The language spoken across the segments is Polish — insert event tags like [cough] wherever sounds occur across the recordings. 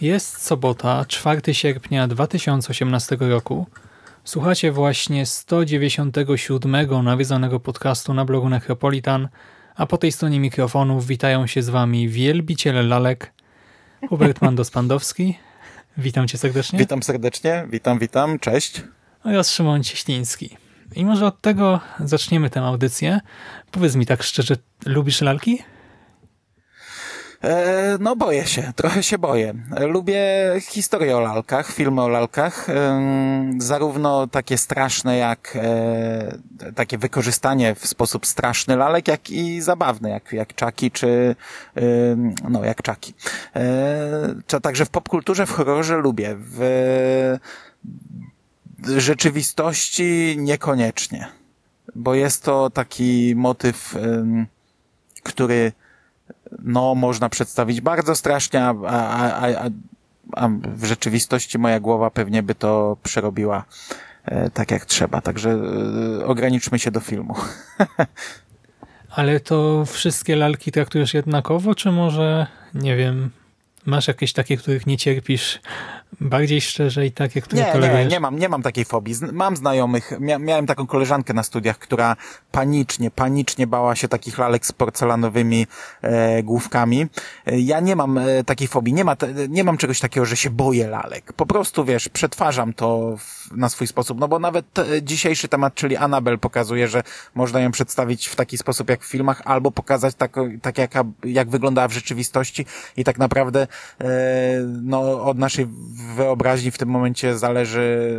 Jest sobota, 4 sierpnia 2018 roku. Słuchacie właśnie 197 nawiedzonego podcastu na blogu Necropolitan, a po tej stronie mikrofonów witają się z Wami wielbiciele lalek, Hubert [laughs] Mandos-Pandowski. Witam Cię serdecznie. Witam serdecznie, witam, witam, cześć. Oraz Szymon Cieśliński. I może od tego zaczniemy tę audycję. Powiedz mi tak szczerze, lubisz lalki? E, no boję się, trochę się boję. Lubię historie o lalkach, filmy o lalkach, zarówno takie straszne jak e, takie wykorzystanie w sposób straszny lalek, jak i zabawne, jak, jak czaki czy no jak czaki. E, także w popkulturze, w horrorze lubię. W rzeczywistości niekoniecznie, bo jest to taki motyw, który no, można przedstawić bardzo strasznie, a, a, a, a w rzeczywistości moja głowa pewnie by to przerobiła e, tak jak trzeba. Także e, ograniczmy się do filmu. [laughs] Ale to wszystkie lalki traktujesz jednakowo, czy może, nie wiem, masz jakieś takie, których nie cierpisz bardziej szczerze i takie, które nie, tolerujesz? Nie, nie mam, nie mam takiej fobii. Mam znajomych, mia miałem taką koleżankę na studiach, która panicznie, panicznie bała się takich lalek z porcelanowymi e, główkami. E, ja nie mam e, takiej fobii, nie, ma nie mam czegoś takiego, że się boję lalek. Po prostu, wiesz, przetwarzam to w, na swój sposób, no bo nawet dzisiejszy temat, czyli Annabel pokazuje, że można ją przedstawić w taki sposób jak w filmach, albo pokazać tak, tak jak, jak wyglądała w rzeczywistości i tak naprawdę no, od naszej wyobraźni w tym momencie zależy,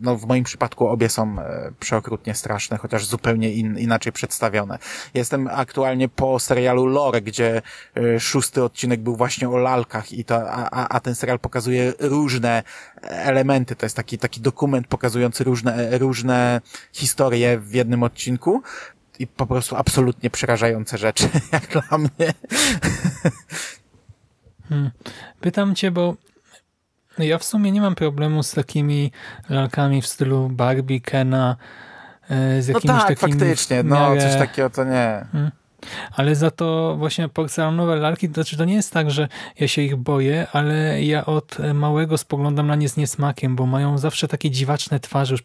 no w moim przypadku obie są e, przeokrutnie straszne, chociaż zupełnie in, inaczej przedstawione. Jestem aktualnie po serialu Lore, gdzie e, szósty odcinek był właśnie o lalkach i to, a, a ten serial pokazuje różne elementy. To jest taki, taki dokument pokazujący różne, różne historie w jednym odcinku i po prostu absolutnie przerażające rzeczy, [laughs] jak dla mnie. Hmm. Pytam cię, bo ja w sumie nie mam problemu z takimi lalkami w stylu Barbie, Kena, e, z no jakimiś tak, takimi... faktycznie, no coś takiego to nie. Hmm. Ale za to właśnie porcelanowe lalki, to znaczy to nie jest tak, że ja się ich boję, ale ja od małego spoglądam na nie z niesmakiem, bo mają zawsze takie dziwaczne twarze, już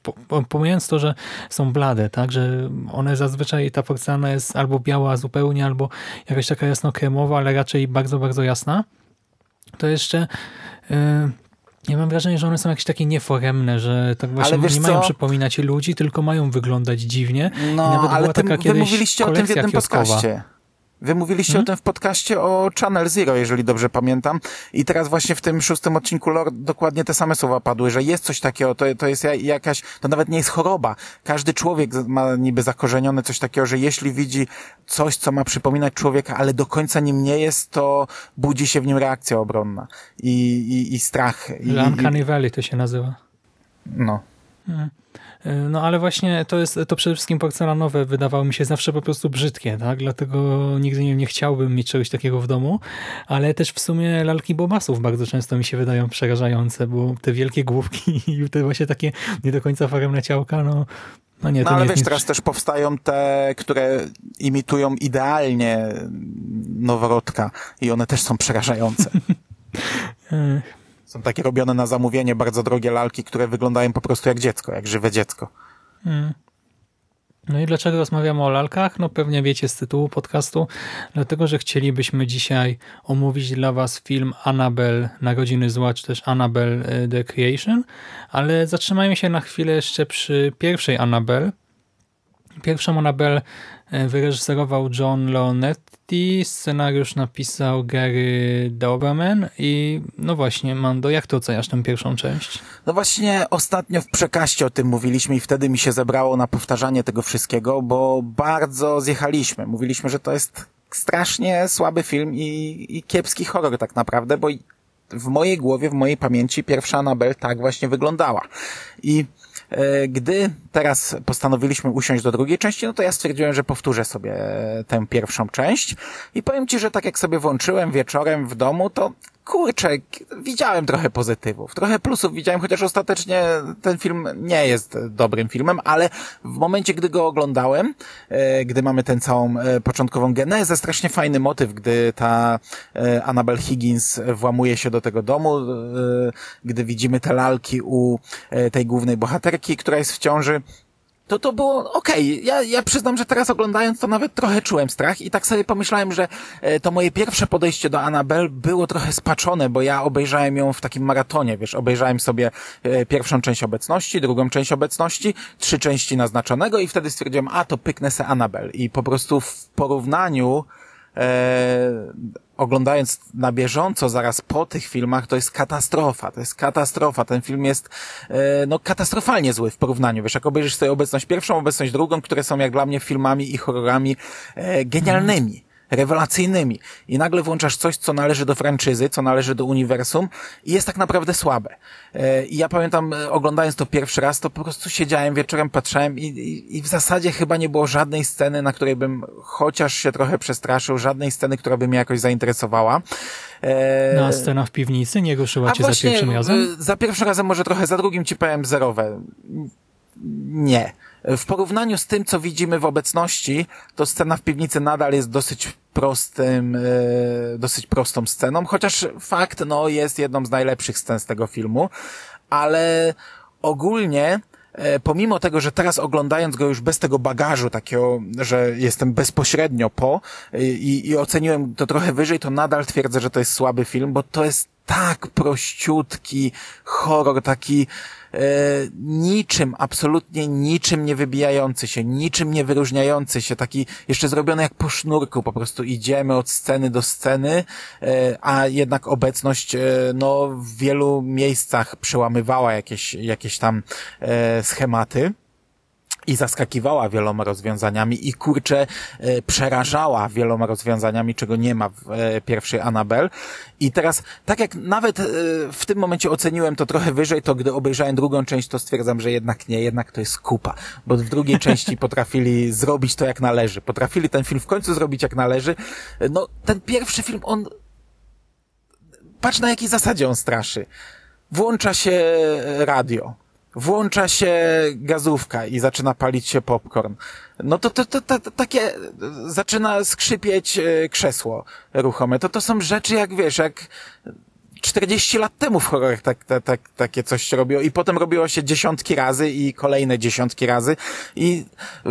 pomijając to, że są blade, tak, że one zazwyczaj, ta porcelana jest albo biała zupełnie, albo jakaś taka jasno-kremowa, ale raczej bardzo, bardzo jasna, to jeszcze yy, ja mam wrażenie, że one są jakieś takie nieforemne, że tak właśnie nie co? mają przypominać ludzi, tylko mają wyglądać dziwnie. No, ale była taka wy kiedyś mówiliście o tym w jednym kioskowa. podcaście. Wy mówiliście hmm? o tym w podcaście o Channel Zero, jeżeli dobrze pamiętam. I teraz właśnie w tym szóstym odcinku Lore dokładnie te same słowa padły, że jest coś takiego, to, to jest jakaś, to nawet nie jest choroba. Każdy człowiek ma niby zakorzenione coś takiego, że jeśli widzi coś, co ma przypominać człowieka, ale do końca nim nie jest, to budzi się w nim reakcja obronna i, i, i strach. Uncanny Valley to się nazywa. No. Hmm. No ale właśnie to jest to przede wszystkim porcelanowe wydawało mi się zawsze po prostu brzydkie, tak? Dlatego nigdy nie, nie chciałbym mieć czegoś takiego w domu, ale też w sumie lalki bobasów bardzo często mi się wydają przerażające, bo te wielkie główki [laughs] i te właśnie takie nie do końca faremne ciałka, no no, nie, no ale nie wiesz, nic... teraz też powstają te, które imitują idealnie noworodka i one też są przerażające. [laughs] [laughs] Są takie robione na zamówienie, bardzo drogie lalki, które wyglądają po prostu jak dziecko, jak żywe dziecko. Hmm. No i dlaczego rozmawiamy o lalkach? No pewnie wiecie z tytułu podcastu, dlatego że chcielibyśmy dzisiaj omówić dla Was film Annabelle Narodziny Zła, czy też Annabelle e, The Creation, ale zatrzymajmy się na chwilę jeszcze przy pierwszej Annabelle. Pierwszą Annabelle e, wyreżyserował John Leonetti, scenariusz napisał Gary Dauberman i no właśnie, Mando, jak to oceniasz tę pierwszą część? No właśnie ostatnio w przekaście o tym mówiliśmy i wtedy mi się zebrało na powtarzanie tego wszystkiego, bo bardzo zjechaliśmy. Mówiliśmy, że to jest strasznie słaby film i, i kiepski horror tak naprawdę, bo w mojej głowie, w mojej pamięci pierwsza Annabelle tak właśnie wyglądała. I gdy teraz postanowiliśmy usiąść do drugiej części, no to ja stwierdziłem, że powtórzę sobie tę pierwszą część. I powiem Ci, że tak jak sobie włączyłem wieczorem w domu, to kurczę, widziałem trochę pozytywów, trochę plusów widziałem, chociaż ostatecznie ten film nie jest dobrym filmem, ale w momencie, gdy go oglądałem, e, gdy mamy tę całą e, początkową genezę, strasznie fajny motyw, gdy ta e, Annabel Higgins włamuje się do tego domu, gdy widzimy te lalki u tej głównej bohaterki, która jest w ciąży, to to było okej. Okay. Ja, ja przyznam, że teraz oglądając to nawet trochę czułem strach i tak sobie pomyślałem, że e, to moje pierwsze podejście do Annabelle było trochę spaczone, bo ja obejrzałem ją w takim maratonie, wiesz, obejrzałem sobie e, pierwszą część obecności, drugą część obecności, trzy części naznaczonego i wtedy stwierdziłem, a to pyknę se Annabelle i po prostu w porównaniu e, oglądając na bieżąco zaraz po tych filmach, to jest katastrofa, to jest katastrofa. Ten film jest e, no katastrofalnie zły w porównaniu. Wiesz, jak obejrzysz sobie obecność pierwszą, obecność drugą, które są jak dla mnie filmami i horrorami e, genialnymi rewelacyjnymi i nagle włączasz coś, co należy do franczyzy, co należy do uniwersum i jest tak naprawdę słabe. E, I ja pamiętam, e, oglądając to pierwszy raz, to po prostu siedziałem wieczorem, patrzyłem i, i, i w zasadzie chyba nie było żadnej sceny, na której bym chociaż się trochę przestraszył, żadnej sceny, która by mnie jakoś zainteresowała. E, no a scena w piwnicy nie ruszyła cię właśnie, za pierwszym razem? Za pierwszym razem może trochę, za drugim ci powiem zerowe. Nie. W porównaniu z tym, co widzimy w obecności, to scena w piwnicy nadal jest dosyć prostym, e, dosyć prostą sceną, chociaż fakt, no, jest jedną z najlepszych scen z tego filmu, ale ogólnie e, pomimo tego, że teraz oglądając go już bez tego bagażu takiego, że jestem bezpośrednio po e, i, i oceniłem to trochę wyżej, to nadal twierdzę, że to jest słaby film, bo to jest tak prościutki horror, taki e, niczym, absolutnie niczym nie wybijający się, niczym nie wyróżniający się, taki jeszcze zrobiony jak po sznurku, po prostu idziemy od sceny do sceny, e, a jednak obecność e, no, w wielu miejscach przełamywała jakieś, jakieś tam e, schematy i zaskakiwała wieloma rozwiązaniami i kurczę e, przerażała wieloma rozwiązaniami, czego nie ma w e, pierwszej Annabelle. I teraz, tak jak nawet e, w tym momencie oceniłem to trochę wyżej, to gdy obejrzałem drugą część, to stwierdzam, że jednak nie, jednak to jest kupa, bo w drugiej [laughs] części potrafili zrobić to jak należy. Potrafili ten film w końcu zrobić jak należy. No, ten pierwszy film, on patrz na jakiej zasadzie on straszy. Włącza się radio włącza się gazówka i zaczyna palić się popcorn. No to, to, to, to, takie zaczyna skrzypieć e, krzesło ruchome. To to są rzeczy jak wiesz, jak 40 lat temu w horrorach tak, tak, tak, takie coś się robiło i potem robiło się dziesiątki razy i kolejne dziesiątki razy i y,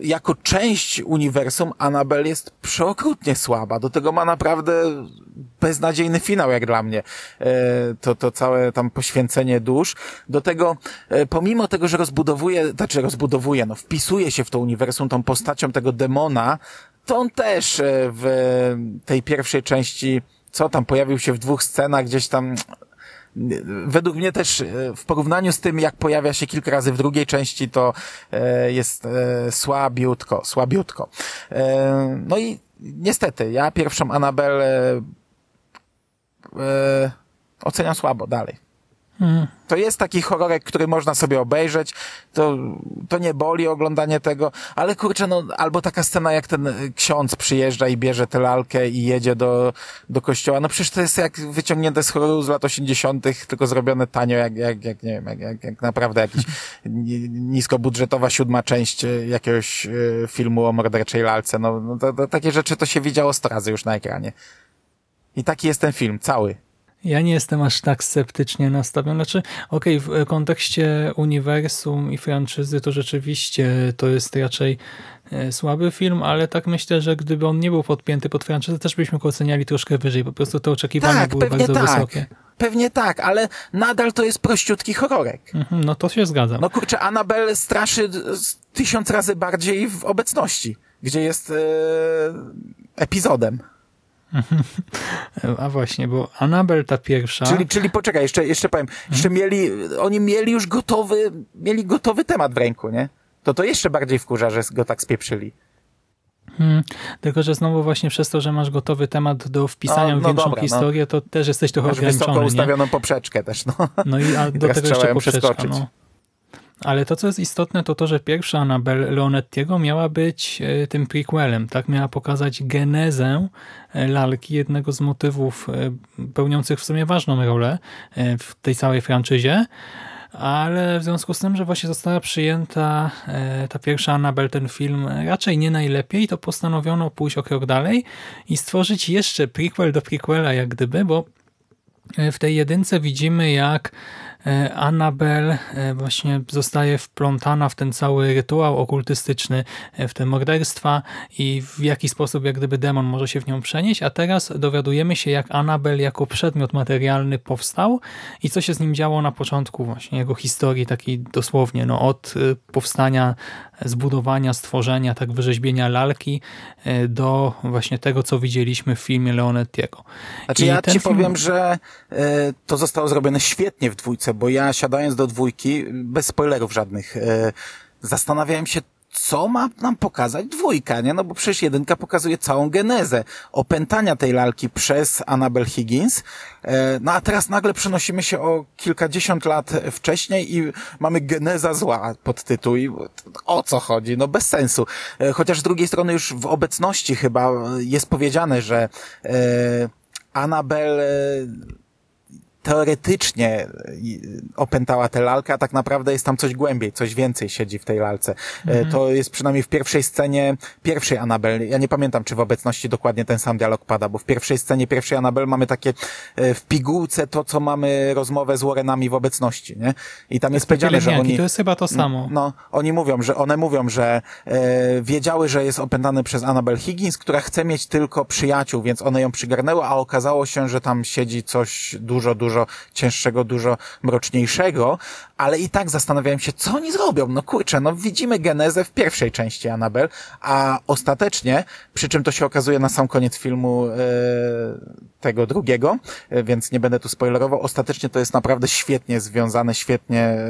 jako część uniwersum Annabelle jest przeokrutnie słaba. Do tego ma naprawdę beznadziejny finał jak dla mnie. E, to, to całe tam poświęcenie dusz. Do tego, e, pomimo tego, że rozbudowuje, znaczy rozbudowuje, no wpisuje się w to uniwersum tą postacią tego demona, to on też e, w tej pierwszej części co tam pojawił się w dwóch scenach gdzieś tam według mnie też e, w porównaniu z tym, jak pojawia się kilka razy w drugiej części, to e, jest e, słabiutko, słabiutko. No i niestety, ja pierwszą Anabel oceniam słabo dalej. To jest taki horrorek, który można sobie obejrzeć, to, to nie boli oglądanie tego, ale kurczę, no, albo taka scena jak ten ksiądz przyjeżdża i bierze tę lalkę i jedzie do, do kościoła, no przecież to jest jak wyciągnięte z horroru z lat 80., tylko zrobione tanio, jak, jak, jak nie wiem, jak, jak, jak naprawdę jakiś niskobudżetowa siódma część jakiegoś e, filmu o morderczej lalce, no, no to, to, takie rzeczy to się widziało sto razy już na ekranie. I taki jest ten film, cały. Ja nie jestem aż tak sceptycznie nastawiony. Znaczy, okej, okay, w kontekście uniwersum i franczyzy to rzeczywiście to jest raczej e, słaby film, ale tak myślę, że gdyby on nie był podpięty pod franczyzę, też byśmy go oceniali troszkę wyżej. Po prostu te oczekiwania tak, były bardzo tak. wysokie. Pewnie tak, ale nadal to jest prościutki horrorek. Mhm, no to się zgadzam. No kurczę, Annabelle straszy tysiąc razy bardziej w obecności, gdzie jest e, epizodem. [laughs] A właśnie, bo Annabelle ta pierwsza... Czyli, czyli poczekaj, jeszcze, jeszcze powiem, jeszcze mieli, oni mieli już gotowy, mieli gotowy temat w ręku, nie? To to jeszcze bardziej wkurza, że go tak spieprzyli. Hmm, tylko, że znowu właśnie przez to, że masz gotowy temat do wpisania no, no w większą dobra, no. historię, no. to też jesteś trochę masz ograniczony. wysoko ustawioną nie? poprzeczkę też, no. No i a [laughs] do tego jeszcze poprzeczka, no. Ale to, co jest istotne, to to, że pierwsza Annabelle Leonettiego miała być e, tym prequelem, tak? Miała pokazać genezę e, lalki, jednego z motywów e, pełniących w sumie ważną rolę w tej całej franczyzie, ale w związku z tym, że właśnie została przyjęta ta pierwsza Annabelle, ten film raczej nie najlepiej, to postanowiono pójść o krok dalej i stworzyć jeszcze prequel do prequela, jak gdyby, bo w tej jedynce widzimy, jak E, Annabel e, właśnie zostaje wplątana w ten cały rytuał okultystyczny, e, w te morderstwa i w jaki sposób jak gdyby demon może się w nią przenieść, a teraz dowiadujemy się jak Annabel jako przedmiot materialny powstał i co się z nim działo na początku właśnie jego historii takiej dosłownie, no od powstania, zbudowania, stworzenia, tak wyrzeźbienia lalki do właśnie tego, co widzieliśmy w filmie Leonettiego. Znaczy I ja ci film... powiem, że to zostało zrobione świetnie w dwójce, bo ja siadając do dwójki, bez spoilerów żadnych, e, zastanawiałem się, co ma nam pokazać dwójka, nie? No bo przecież jedynka pokazuje całą genezę opętania tej lalki przez Annabel Higgins. E, no a teraz nagle przenosimy się o kilkadziesiąt lat wcześniej i mamy geneza zła pod tytuł. I o co chodzi? No bez sensu. E, chociaż z drugiej strony już w obecności chyba jest powiedziane, że Annabel teoretycznie opętała tę lalkę, a tak naprawdę jest tam coś głębiej, coś więcej siedzi w tej lalce. E, mhm. To jest przynajmniej w pierwszej scenie pierwszej Anabel. Ja nie pamiętam, czy w obecności dokładnie ten sam dialog pada, bo w pierwszej scenie pierwszej Anabel mamy takie e, w pigułce to, co mamy rozmowę z Warrenami w obecności, nie? I tam jest powiedziane, że oni... To jest chyba to samo. No, oni mówią, że one mówią, że e, wiedziały, że jest opętany przez Annabel Higgins, która chce mieć tylko przyjaciół, więc one ją przygarnęły, a okazało się, że tam siedzi coś dużo, dużo dużo cięższego, dużo mroczniejszego, ale i tak zastanawiałem się, co oni zrobią. No kurczę, no widzimy genezę w pierwszej części Annabel, a ostatecznie, przy czym to się okazuje na sam koniec filmu e, tego drugiego, e, więc nie będę tu spoilerował, ostatecznie to jest naprawdę świetnie związane, świetnie e,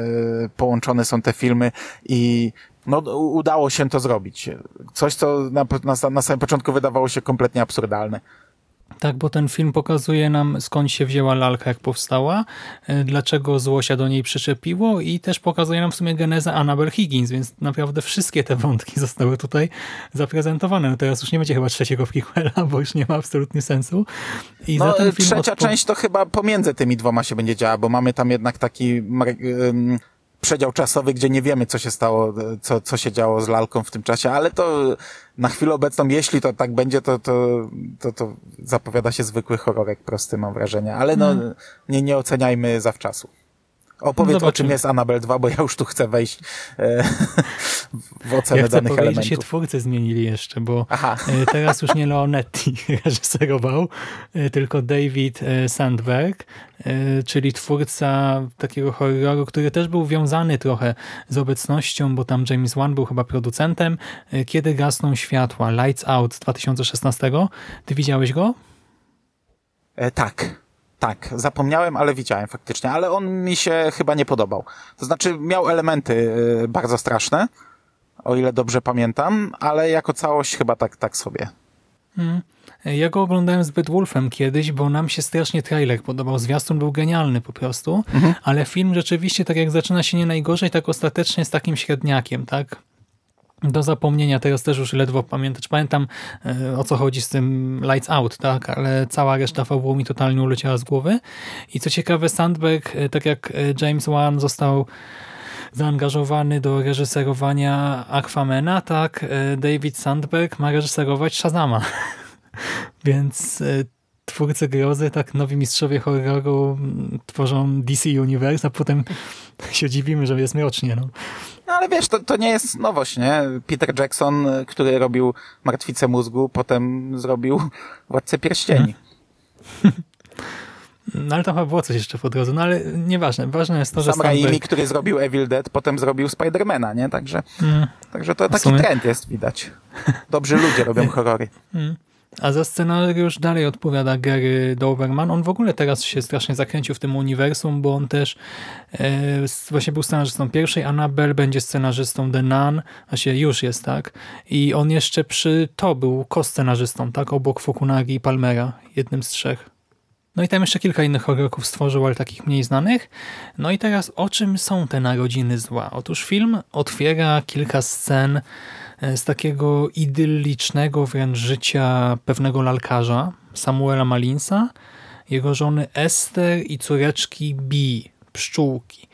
połączone są te filmy i no, udało się to zrobić. Coś, co na, na, na samym początku wydawało się kompletnie absurdalne. Tak, bo ten film pokazuje nam skąd się wzięła lalka, jak powstała, e, dlaczego zło się do niej przyczepiło i też pokazuje nam w sumie genezę Annabel Higgins, więc naprawdę wszystkie te wątki [laughs] zostały tutaj zaprezentowane. No teraz już nie będzie chyba trzeciego prequela, bo już nie ma absolutnie sensu. I no, film trzecia część to chyba pomiędzy tymi dwoma się będzie działa, bo mamy tam jednak taki przedział czasowy, gdzie nie wiemy, co się stało, co, co się działo z lalką w tym czasie, ale to na chwilę obecną, jeśli to tak będzie, to, to, to, to zapowiada się zwykły horrorek prosty, mam wrażenie, ale no, hmm. nie, nie oceniajmy zawczasu. Opowiedz o czym jest Annabelle 2, bo ja już tu chcę wejść e, [laughs] w ocenę ja chcę danych elementów. że się twórcy zmienili jeszcze, bo Aha. E, teraz już nie Leonetti [laughs] reżyserował, e, tylko David e, Sandberg, czyli twórca takiego horroru, który też był wiązany trochę z obecnością, bo tam James Wan był chyba producentem. Kiedy gasną światła? Lights Out z 2016. Ty widziałeś go? E, tak. Tak, zapomniałem, ale widziałem faktycznie, ale on mi się chyba nie podobał. To znaczy miał elementy y, bardzo straszne, o ile dobrze pamiętam, ale jako całość chyba tak, tak sobie. Hmm. Ja go oglądałem z Wolfem kiedyś, bo nam się strasznie trailer podobał. Zwiastun był genialny po prostu, mhm. ale film rzeczywiście, tak jak zaczyna się nie najgorzej, tak ostatecznie z takim średniakiem, tak? Do zapomnienia. Teraz też już ledwo pamiętam. Pamiętam e, o co chodzi z tym Lights Out, tak, ale cała reszta fabuły mi totalnie uleciała z głowy. I co ciekawe, Sandberg, e, tak jak e, James Wan został zaangażowany do reżyserowania Aquamena, tak, David Sandberg ma reżyserować Shazama. [laughs] Więc twórcy grozy, tak nowi mistrzowie horroru mm, tworzą DC Universe, a potem [laughs] się dziwimy, że jest mrocznie. No. No ale wiesz, to, to nie jest nowość, nie? Peter Jackson, który robił Martwicę Mózgu, potem zrobił [laughs] Władcę Pierścieni. [laughs] No ale tam chyba było coś jeszcze po drodze, no ale nieważne. Ważne jest to, że Sam Raimi, Sandberg... który zrobił Evil Dead, potem zrobił Spidermana, nie? Także, Mm, także to taki sumie- trend jest widać. Dobrzy ludzie robią horrory. mm. A za scenariusz dalej odpowiada Gary Doberman. On w ogóle teraz się strasznie zakręcił w tym uniwersum, bo on też e, właśnie był scenarzystą pierwszej, Annabelle będzie scenarzystą The Nun, właśnie już jest, tak? I on jeszcze przy to był ko-scenarzystą, tak? Obok Fukunagi i Palmera, jednym z trzech. No i tam jeszcze kilka innych horrorów stworzył, ale takich mniej znanych. No i teraz o czym są te Narodziny Zła? Otóż film otwiera kilka scen z takiego idyllicznego wręcz życia pewnego lalkarza, Samuela Malinsa, jego żony Ester i córeczki Bee, pszczółki.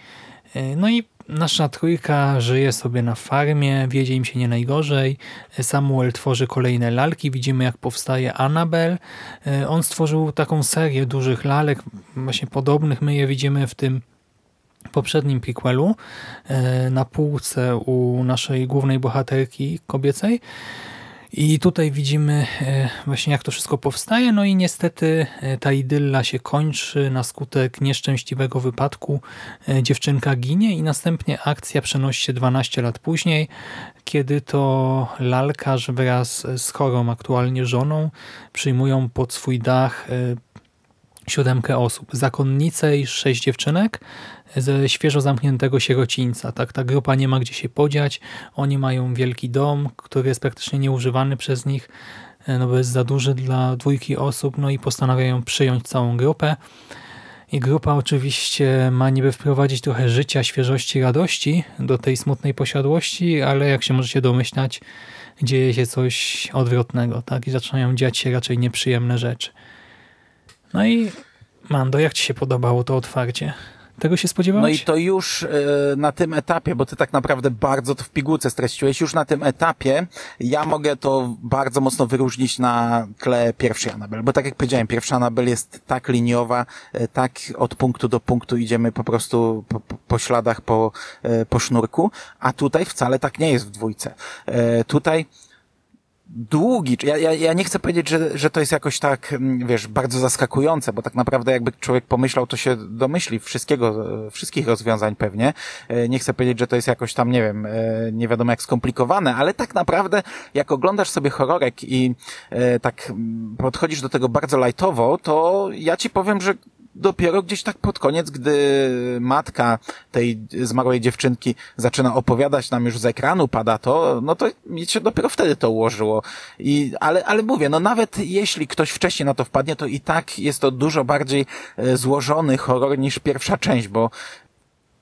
E, No i nasza trójka żyje sobie na farmie, wiedzie im się nie najgorzej. Samuel tworzy kolejne lalki, widzimy jak powstaje Annabelle. E, On stworzył taką serię dużych lalek, właśnie podobnych, my je widzimy w tym poprzednim prequelu e, na półce u naszej głównej bohaterki kobiecej. I tutaj widzimy e, właśnie jak to wszystko powstaje, no i niestety e, ta idylla się kończy na skutek nieszczęśliwego wypadku. Dziewczynka ginie i następnie akcja przenosi się 12 lat później, kiedy to lalkarz wraz z chorą aktualnie żoną przyjmują pod swój dach siódemkę osób. Zakonnice i sześć dziewczynek ze świeżo zamkniętego sierocińca. Tak, ta grupa nie ma gdzie się podziać. Oni mają wielki dom, który jest praktycznie nieużywany przez nich, e, no bo jest za duży dla dwójki osób, no i postanawiają przyjąć całą grupę. I grupa oczywiście ma niby wprowadzić trochę życia, świeżości, radości do tej smutnej posiadłości, ale jak się możecie domyślać, dzieje się coś odwrotnego, tak? I zaczynają dziać się raczej nieprzyjemne rzeczy. No i Mando, jak ci się podobało to otwarcie? Tego się No spodziewałeś? i to już e, na tym etapie, bo ty tak naprawdę bardzo to w pigułce streściłeś, już na tym etapie ja mogę to bardzo mocno wyróżnić na tle pierwszej Anabel, bo tak jak powiedziałem, pierwsza Anabel jest tak liniowa, e, tak od punktu do punktu idziemy po prostu po, po- śladach, po, e, po sznurku, a tutaj wcale tak nie jest w dwójce. Tutaj długi, ja, ja, ja nie chcę powiedzieć, że, że to jest jakoś tak, mm, wiesz, bardzo zaskakujące, bo tak naprawdę jakby człowiek pomyślał, to się domyśli wszystkiego, e, wszystkich rozwiązań pewnie. E, Nie chcę powiedzieć, że to jest jakoś tam, nie wiem, e, nie wiadomo jak skomplikowane, ale tak naprawdę jak oglądasz sobie horrorek i tak mm, podchodzisz do tego bardzo lightowo, to ja ci powiem, że dopiero gdzieś tak pod koniec, gdy matka tej zmarłej dziewczynki zaczyna opowiadać nam już z ekranu, pada to, no to mi się dopiero wtedy to ułożyło. I, ale, ale mówię, no nawet jeśli ktoś wcześniej na to wpadnie, to i tak jest to dużo bardziej e, złożony horror niż pierwsza część, bo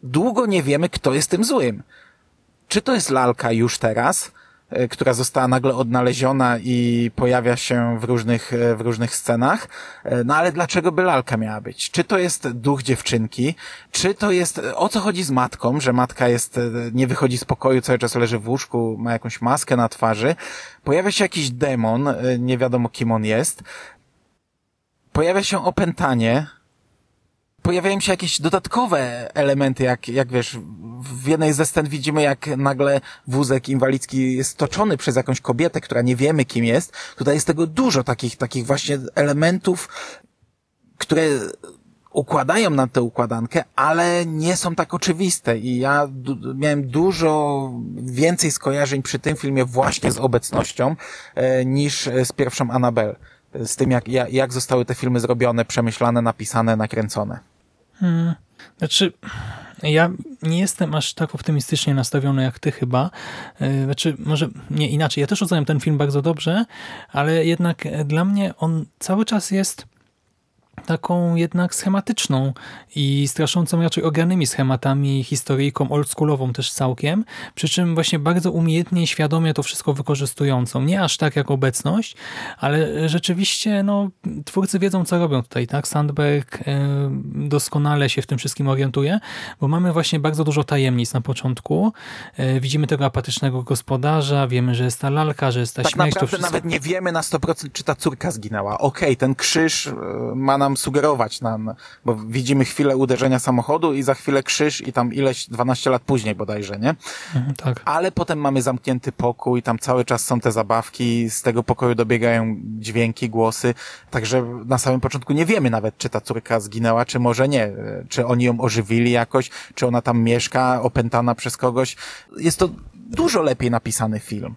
długo nie wiemy, kto jest tym złym. Czy to jest lalka już teraz, która została nagle odnaleziona i pojawia się w różnych, e, w różnych scenach. E, No ale dlaczego by lalka miała być? Czy to jest duch dziewczynki? Czy to jest, o co chodzi z matką, że matka jest, e, nie wychodzi z pokoju, cały czas leży w łóżku, ma jakąś maskę na twarzy. Pojawia się jakiś demon, e, nie wiadomo kim on jest. Pojawia się opętanie, pojawiają się jakieś dodatkowe elementy, jak, jak wiesz, w jednej ze scen widzimy, jak nagle wózek inwalidzki jest toczony przez jakąś kobietę, która nie wiemy kim jest. Tutaj jest tego dużo takich, takich właśnie elementów, które układają na tę układankę, ale nie są tak oczywiste i ja du- miałem dużo więcej skojarzeń przy tym filmie właśnie z obecnością e, niż z pierwszą Annabelle. E, Z tym, jak, jak, jak zostały te filmy zrobione, przemyślane, napisane, nakręcone. Hmm. Znaczy, ja nie jestem aż tak optymistycznie nastawiony jak ty chyba. E, Znaczy, może nie inaczej. Ja też oceniam ten film bardzo dobrze, ale jednak e, dla mnie on cały czas jest taką jednak schematyczną i straszącą raczej ogranymi schematami, historyjką oldschoolową też całkiem, przy czym właśnie bardzo umiejętnie i świadomie to wszystko wykorzystującą. Nie aż tak jak obecność, ale rzeczywiście no, twórcy wiedzą co robią tutaj, tak? Sandberg y, doskonale się w tym wszystkim orientuje, bo mamy właśnie bardzo dużo tajemnic na początku. Y, widzimy tego apatycznego gospodarza, wiemy, że jest ta lalka, że jest ta tak śmierć. naprawdę wszystko... nawet nie wiemy na 100% czy ta córka zginęła. Okej, okay, ten krzyż y, ma nam sugerować nam, bo widzimy chwilę uderzenia samochodu i za chwilę krzyż i tam ileś 12 lat później bodajże, nie? Mhm, tak. Ale potem mamy zamknięty pokój, tam cały czas są te zabawki, z tego pokoju dobiegają dźwięki, głosy, także na samym początku nie wiemy nawet, czy ta córka zginęła, czy może nie, czy oni ją ożywili jakoś, czy ona tam mieszka, opętana przez kogoś. Jest to dużo lepiej napisany film.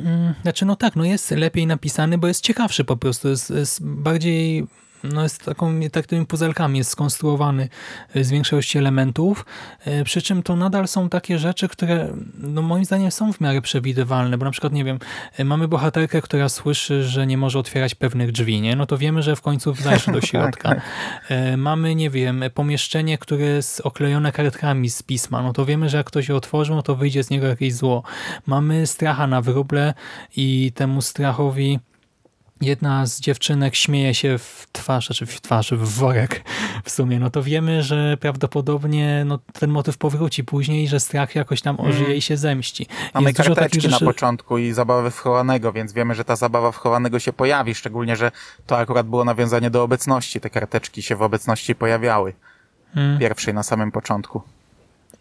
Mm, znaczy, no tak, no jest lepiej napisany, bo jest ciekawszy po prostu, jest, jest bardziej no jest taką, takimi puzelkami, jest skonstruowany e, z większości elementów, e, przy czym to nadal są takie rzeczy, które no moim zdaniem są w miarę przewidywalne, bo na przykład, nie wiem, e, mamy bohaterkę, która słyszy, że nie może otwierać pewnych drzwi, nie? No to wiemy, że w końcu zajrzy do [laughs] środka. Mamy, nie wiem, pomieszczenie, które jest oklejone kartkami z pisma, no to wiemy, że jak ktoś je otworzy, no to wyjdzie z niego jakieś zło. Mamy stracha na wróble i temu strachowi jedna z dziewczynek śmieje się w twarz, znaczy w twarz, w worek w sumie, no to wiemy, że prawdopodobnie no, ten motyw powróci później, że strach jakoś tam ożyje mm. i się zemści. Mamy Jest karteczki rzeczy... na początku i zabawę wchowanego, więc wiemy, że ta zabawa wchowanego się pojawi, szczególnie, że to akurat było nawiązanie do obecności. Te karteczki się w obecności pojawiały. Hmm. Pierwszej na samym początku.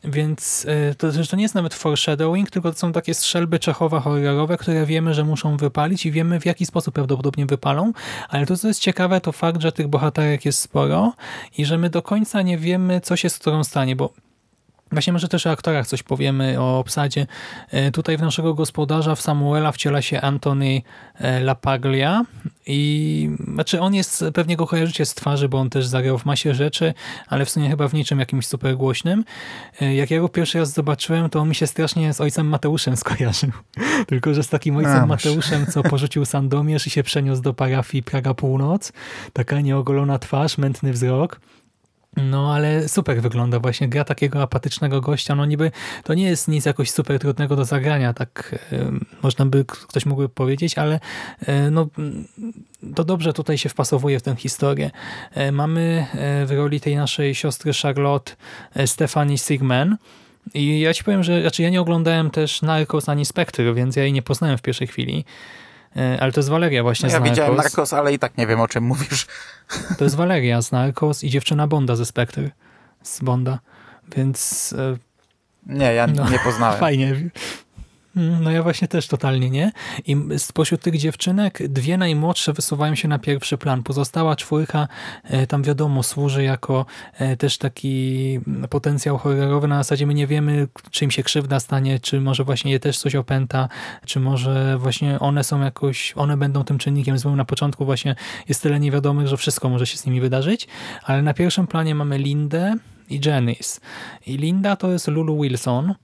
Więc e, to, to nie jest nawet foreshadowing, tylko to są takie strzelby Czechowa horrorowe, które wiemy, że muszą wypalić i wiemy w jaki sposób prawdopodobnie wypalą, ale to co jest ciekawe to fakt, że tych bohaterek jest sporo i że my do końca nie wiemy co się z którą stanie, bo Właśnie może też o aktorach coś powiemy, o obsadzie. E, tutaj w naszego gospodarza, w Samuela wciela się Anthony e, Lapaglia i znaczy on jest, pewnie go kojarzycie z twarzy, bo on też zagrał w masie rzeczy, ale w sumie chyba w niczym jakimś super głośnym. E, jak ja go pierwszy raz zobaczyłem, to on mi się strasznie z ojcem Mateuszem [laughs] skojarzył. Tylko, że z takim ojcem A, Mateuszem, co porzucił Sandomierz i się przeniósł do parafii Praga Północ. Taka nieogolona twarz, mętny wzrok. No ale super wygląda właśnie, gra takiego apatycznego gościa, no niby to nie jest nic jakoś super trudnego do zagrania, tak y, można by, ktoś mógłby powiedzieć, ale y, no to dobrze tutaj się wpasowuje w tę historię. Y, mamy w roli tej naszej siostry Charlotte Stephanie Sigman, i ja ci powiem, że znaczy ja nie oglądałem też Narcos ani Spectre, więc ja jej nie poznałem w pierwszej chwili. E, ale to jest Waleria właśnie no ja z Narcos. Ja widziałem Narcos, ale i tak nie wiem o czym mówisz. To jest Waleria z Narcos i dziewczyna Bonda ze Spectre. Z Bonda. Więc... E, nie, ja no, nie poznałem. [laughs] Fajnie. Mm, no ja właśnie też totalnie nie. I spośród tych dziewczynek dwie najmłodsze wysuwają się na pierwszy plan. Pozostała czwórka e, tam wiadomo służy jako e, też taki potencjał horrorowy. Na zasadzie my nie wiemy, czy im się krzywda stanie, czy może właśnie je też coś opęta, czy może właśnie one są jakoś, one będą tym czynnikiem złym. Na początku właśnie jest tyle niewiadomych, że wszystko może się z nimi wydarzyć, ale na pierwszym planie mamy Lindę i Janice. I Linda to jest Lulu Wilson,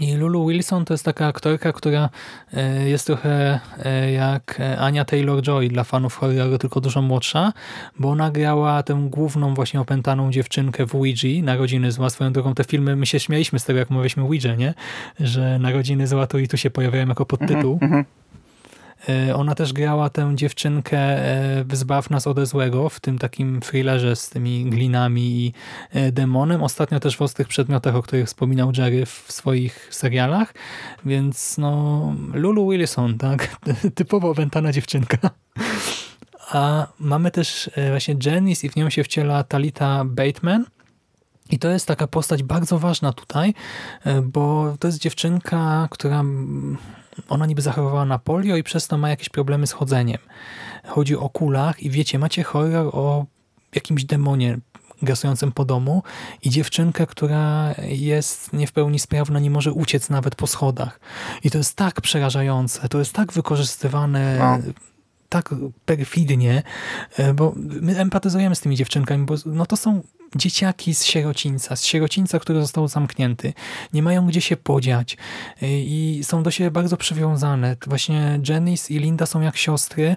i Lulu Wilson to jest taka aktorka, która e, jest trochę e, jak Ania Taylor-Joy dla fanów horroru, tylko dużo młodsza, bo ona grała tę główną właśnie opętaną dziewczynkę w Ouija, Narodziny Zła. Swoją drogą te filmy, my się śmialiśmy z tego, jak mówiliśmy Ouija, nie? Że Narodziny Zła tu i tu się pojawiają jako podtytuł. Mm -hmm. E, ona też grała tę dziewczynkę e, Zbaw nas ode złego w tym takim thrillerze z tymi glinami i e, demonem. Ostatnio też w Ostrych Przedmiotach, o których wspominał Jerry w swoich serialach. Więc no, Lulu Wilson, tak? [laughs] Typowo opętana dziewczynka. A mamy też właśnie Janice i w nią się wciela Talita Bateman. I to jest taka postać bardzo ważna tutaj, bo to jest dziewczynka, która ona niby zachorowała na polio i przez to ma jakieś problemy z chodzeniem. Chodzi o kulach i wiecie, macie horror o jakimś demonie grasującym po domu i dziewczynkę, która jest nie w pełni sprawna, nie może uciec nawet po schodach. I to jest tak przerażające, to jest tak wykorzystywane no. Tak perfidnie, e, bo my empatyzujemy z tymi dziewczynkami, bo no to są dzieciaki z sierocińca, z sierocińca, który został zamknięty. Nie mają gdzie się podziać i są do siebie bardzo przywiązane. Właśnie Janice i Linda są jak siostry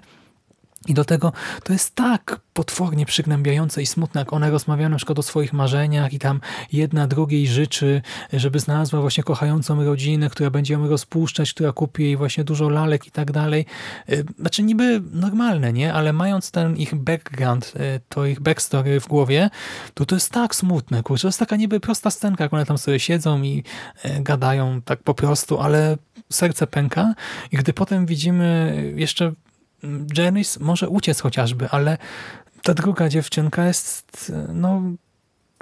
I do tego to jest tak potwornie przygnębiające i smutne, jak one rozmawiają na przykład o swoich marzeniach i tam jedna drugiej życzy, żeby znalazła właśnie kochającą rodzinę, która będzie ją rozpuszczać, która kupi jej właśnie dużo lalek i tak dalej. Y, znaczy niby normalne, nie? Ale mając ten ich background, y, to ich backstory w głowie, to to jest tak smutne, kurczę. To jest taka niby prosta scenka, jak one tam sobie siedzą i y, gadają tak po prostu, ale serce pęka i gdy potem widzimy jeszcze Janice może uciec chociażby, ale ta druga dziewczynka jest no,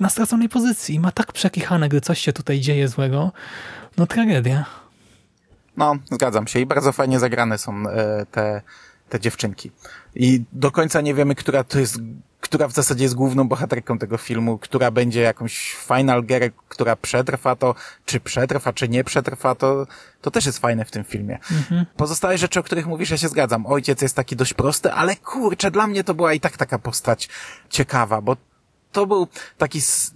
na straconej pozycji. Ma tak przekichane, gdy coś się tutaj dzieje złego. No tragedia. No, zgadzam się. I bardzo fajnie zagrane są e, te, te dziewczynki. I do końca nie wiemy, która to jest która w zasadzie jest główną bohaterką tego filmu, która będzie jakąś final girl, która przetrwa to, czy przetrwa, czy nie przetrwa, to, to też jest fajne w tym filmie. Mhm. Pozostałe rzeczy, o których mówisz, ja się zgadzam. Ojciec jest taki dość prosty, ale kurczę, dla mnie to była i tak taka postać ciekawa, bo to był taki z,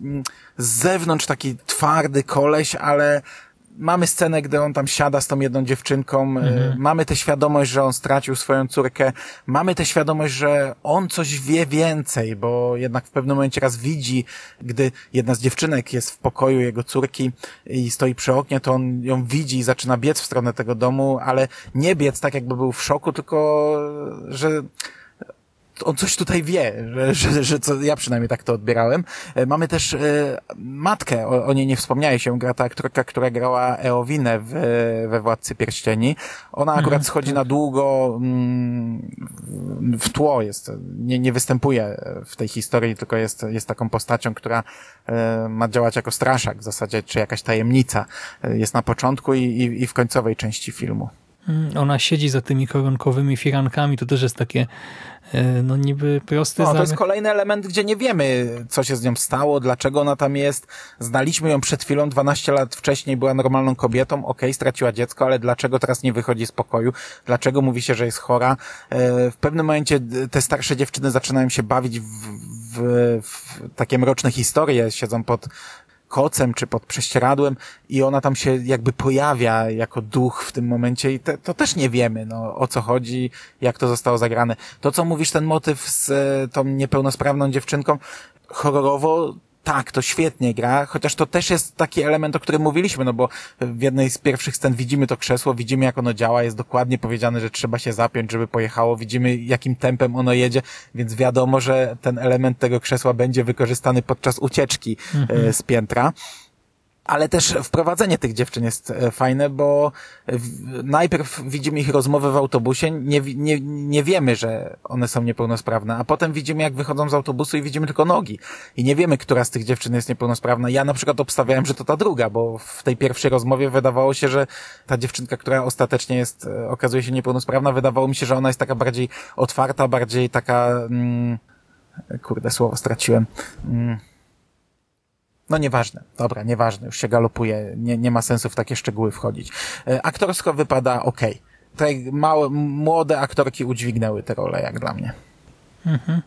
z zewnątrz taki twardy koleś, ale mamy scenę, gdy on tam siada z tą jedną dziewczynką, e, mhm. mamy tę świadomość, że on stracił swoją córkę, mamy tę świadomość, że on coś wie więcej, bo jednak w pewnym momencie raz widzi, gdy jedna z dziewczynek jest w pokoju jego córki i stoi przy oknie, to on ją widzi i zaczyna biec w stronę tego domu, ale nie biec tak jakby był w szoku, tylko że on coś tutaj wie, że, że, że co, ja przynajmniej tak to odbierałem. E, mamy też e, matkę, o, o niej nie wspomniałeś, się gra ta aktorka, która grała Eowinę w, we Władcy Pierścieni. Ona akurat mhm, schodzi tak. na długo mm, w tło, jest, nie, nie występuje w tej historii, tylko jest, jest taką postacią, która e, ma działać jako straszak w zasadzie, czy jakaś tajemnica. Jest na początku i, i, i w końcowej części filmu. Mm, ona siedzi za tymi koronkowymi firankami, to też jest takie E, no niby prosty No, to jest kolejny element, gdzie nie wiemy, co się z nią stało, dlaczego ona tam jest. Znaliśmy ją przed chwilą, 12 lat wcześniej była normalną kobietą, okay, straciła dziecko, ale dlaczego teraz nie wychodzi z pokoju? Dlaczego mówi się, że jest chora? E, w pewnym momencie te starsze dziewczyny zaczynają się bawić w, w, w takie mroczne historie, siedzą pod kocem czy pod prześcieradłem i ona tam się jakby pojawia jako duch w tym momencie i te, to też nie wiemy, no, o co chodzi, jak to zostało zagrane. To, co mówisz, ten motyw z e, tą niepełnosprawną dziewczynką, horrorowo tak, to świetnie gra, chociaż to też jest taki element, o którym mówiliśmy, no bo w jednej z pierwszych scen widzimy to krzesło, widzimy jak ono działa, jest dokładnie powiedziane, że trzeba się zapiąć, żeby pojechało, widzimy jakim tempem ono jedzie, więc wiadomo, że ten element tego krzesła będzie wykorzystany podczas ucieczki mhm. z piętra ale też wprowadzenie tych dziewczyn jest e, fajne, bo najpierw widzimy ich rozmowę w autobusie, nie, nie, nie wiemy, że one są niepełnosprawne, a potem widzimy, jak wychodzą z autobusu i widzimy tylko nogi. I nie wiemy, która z tych dziewczyn jest niepełnosprawna. Ja na przykład obstawiałem, że to ta druga, bo w tej pierwszej rozmowie wydawało się, że ta dziewczynka, która ostatecznie jest, e, okazuje się niepełnosprawna, wydawało mi się, że ona jest taka bardziej otwarta, bardziej taka, mm, kurde, słowo straciłem, mm, no nieważne, dobra, nieważne, już się galopuje, nie, nie ma sensu w takie szczegóły wchodzić. E, aktorsko wypada ok. Te małe, młode aktorki udźwignęły tę rolę, jak dla mnie. Mhm.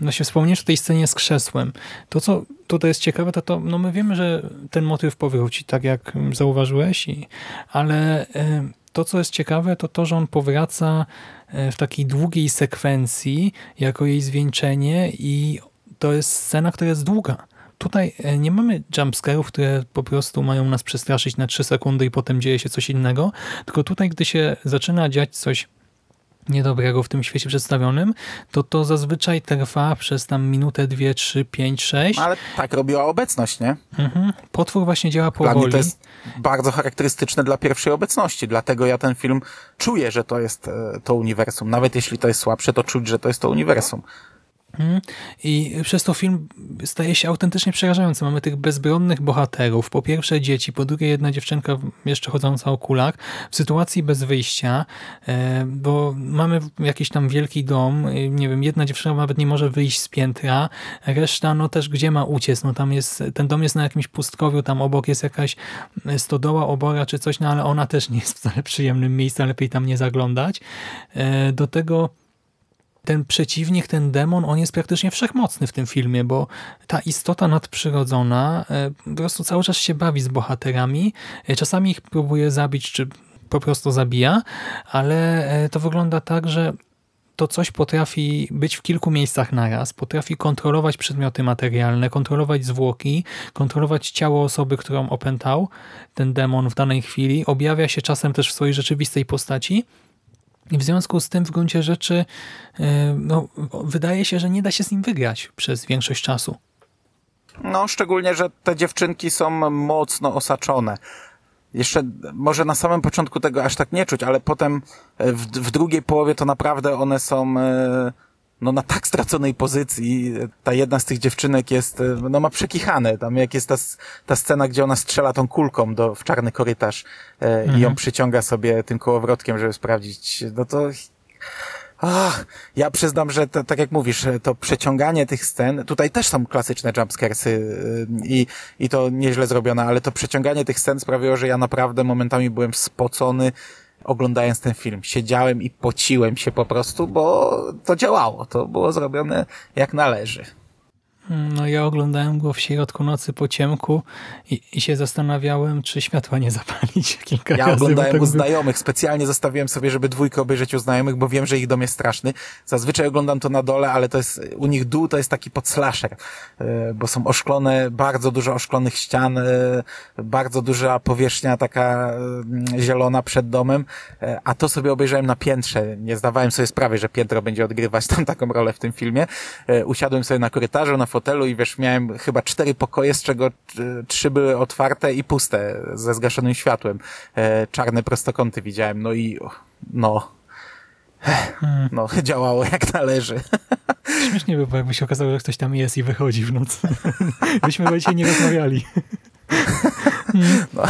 No się wspomniesz o tej scenie z krzesłem. To, co tutaj jest ciekawe, to to, no my wiemy, że ten motyw powróci, tak jak zauważyłeś, i, ale e, to, co jest ciekawe, to to, że on powraca e, w takiej długiej sekwencji, jako jej zwieńczenie i to jest scena, która jest długa. Tutaj e, nie mamy jumpscarów, które po prostu mają nas przestraszyć na 3 sekundy i potem dzieje się coś innego, tylko tutaj, gdy się zaczyna dziać coś niedobrego w tym świecie przedstawionym, to to zazwyczaj trwa przez tam minutę, dwie, trzy, pięć, sześć. Ale tak robiła obecność, nie? Mhm. Potwór właśnie działa powoli. Dla mnie to jest bardzo charakterystyczne dla pierwszej obecności, dlatego ja ten film czuję, że to jest e, to uniwersum. Nawet jeśli to jest słabsze, to czuć, że to jest to uniwersum. Mhm. I przez to film staje się autentycznie przerażający. Mamy tych bezbronnych bohaterów. Po pierwsze dzieci, po drugie jedna dziewczynka jeszcze chodząca o kulach. W sytuacji bez wyjścia, e, bo mamy jakiś tam wielki dom, nie wiem, jedna dziewczyna nawet nie może wyjść z piętra, reszta no też gdzie ma uciec? No tam jest, ten dom jest na jakimś pustkowiu, tam obok jest jakaś stodoła, obora czy coś, no ale ona też nie jest wcale przyjemnym miejscem, lepiej tam nie zaglądać. E, do tego ten przeciwnik, ten demon, on jest praktycznie wszechmocny w tym filmie, bo ta istota nadprzyrodzona e, po prostu cały czas się bawi z bohaterami. E, czasami ich próbuje zabić, czy po prostu zabija, ale e, to wygląda tak, że to coś potrafi być w kilku miejscach naraz, potrafi kontrolować przedmioty materialne, kontrolować zwłoki, kontrolować ciało osoby, którą opętał ten demon w danej chwili, objawia się czasem też w swojej rzeczywistej postaci i w związku z tym w gruncie rzeczy e, no, wydaje się, że nie da się z nim wygrać przez większość czasu. No, szczególnie, że te dziewczynki są mocno osaczone. Jeszcze może na samym początku tego aż tak nie czuć, ale potem w, w drugiej połowie to naprawdę one są e, no na tak straconej pozycji. Ta jedna z tych dziewczynek jest, e, no ma przekichane. Tam jak jest ta, ta scena, gdzie ona strzela tą kulką do, w czarny korytarz mhm. i ją przyciąga sobie tym kołowrotkiem, żeby sprawdzić, no to Ach, ja przyznam, że to, tak jak mówisz, to przeciąganie tych scen, tutaj też są klasyczne jumpscaresy y, i, i to nieźle zrobione, ale to przeciąganie tych scen sprawiło, że ja naprawdę momentami byłem spocony oglądając ten film. Siedziałem i pociłem się po prostu, bo to działało, to było zrobione jak należy. No ja oglądałem go w środku nocy po ciemku i, i się zastanawiałem, czy światła nie zapalić [laughs] kilka ja razy. Ja oglądałem tak u znajomych, specjalnie zostawiłem sobie, żeby dwójkę obejrzeć u znajomych, bo wiem, że ich dom jest straszny. Zazwyczaj oglądam to na dole, ale to jest, u nich dół to jest taki podslasher, e, bo są oszklone, bardzo dużo oszklonych ścian, e, bardzo duża powierzchnia taka e, zielona przed domem, a to sobie obejrzałem na piętrze. Nie zdawałem sobie sprawy, że piętro będzie odgrywać tam taką rolę w tym filmie. Usiadłem sobie na korytarzu, na fotelu i wiesz, miałem chyba cztery pokoje, z czego trzy były otwarte i puste, ze zgaszonym światłem. E, czarne prostokąty widziałem, no i no, no, [laughs] działało jak należy. [laughs] Śmiesznie by było, jakby się okazało, że ktoś tam jest i wychodzi w nocy. [laughs] Byśmy dzisiaj nie rozmawiali. No.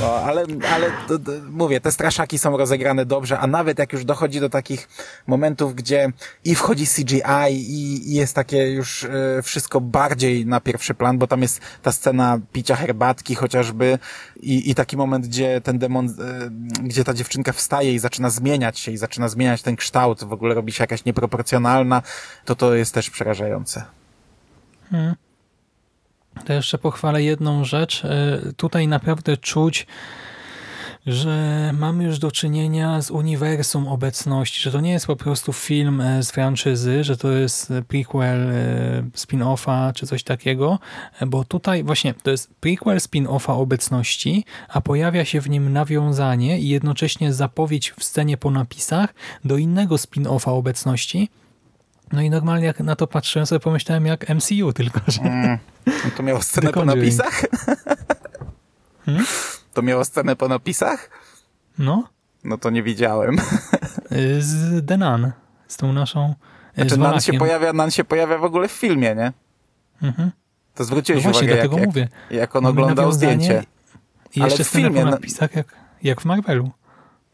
No, ale, ale to, to, mówię, te straszaki są rozegrane dobrze, a nawet jak już dochodzi do takich momentów, gdzie i wchodzi CGI i, i jest takie już e, wszystko bardziej na pierwszy plan, bo tam jest ta scena picia herbatki chociażby i, i taki moment, gdzie ten demon, e, gdzie ta dziewczynka wstaje i zaczyna zmieniać się i zaczyna zmieniać ten kształt, w ogóle robi się jakaś nieproporcjonalna, to to jest też przerażające. Hmm. To jeszcze pochwalę jedną rzecz. E, tutaj naprawdę czuć, że mamy już do czynienia z uniwersum obecności, że to nie jest po prostu film e, z franczyzy, że to jest prequel e, spin-offa czy coś takiego, bo tutaj właśnie to jest prequel spin-offa obecności, a pojawia się w nim nawiązanie i jednocześnie zapowiedź w scenie po napisach do innego spin-offa obecności, no i normalnie jak na to patrzyłem sobie pomyślałem jak MCU, tylko że... Mm, no to miało scenę po napisach? [laughs] Hmm? To miało scenę po napisach? No. No to nie widziałem. Y, z Denan, z tą naszą... Y, znaczy Nan się, pojawia, Nan się pojawia w ogóle w filmie, nie? Mhm. To zwróciłeś no właśnie, uwagę, jak, mówię. jak on oglądał zdjęcie. I jeszcze Ale w filmie, po napisach, jak, jak w Marvelu.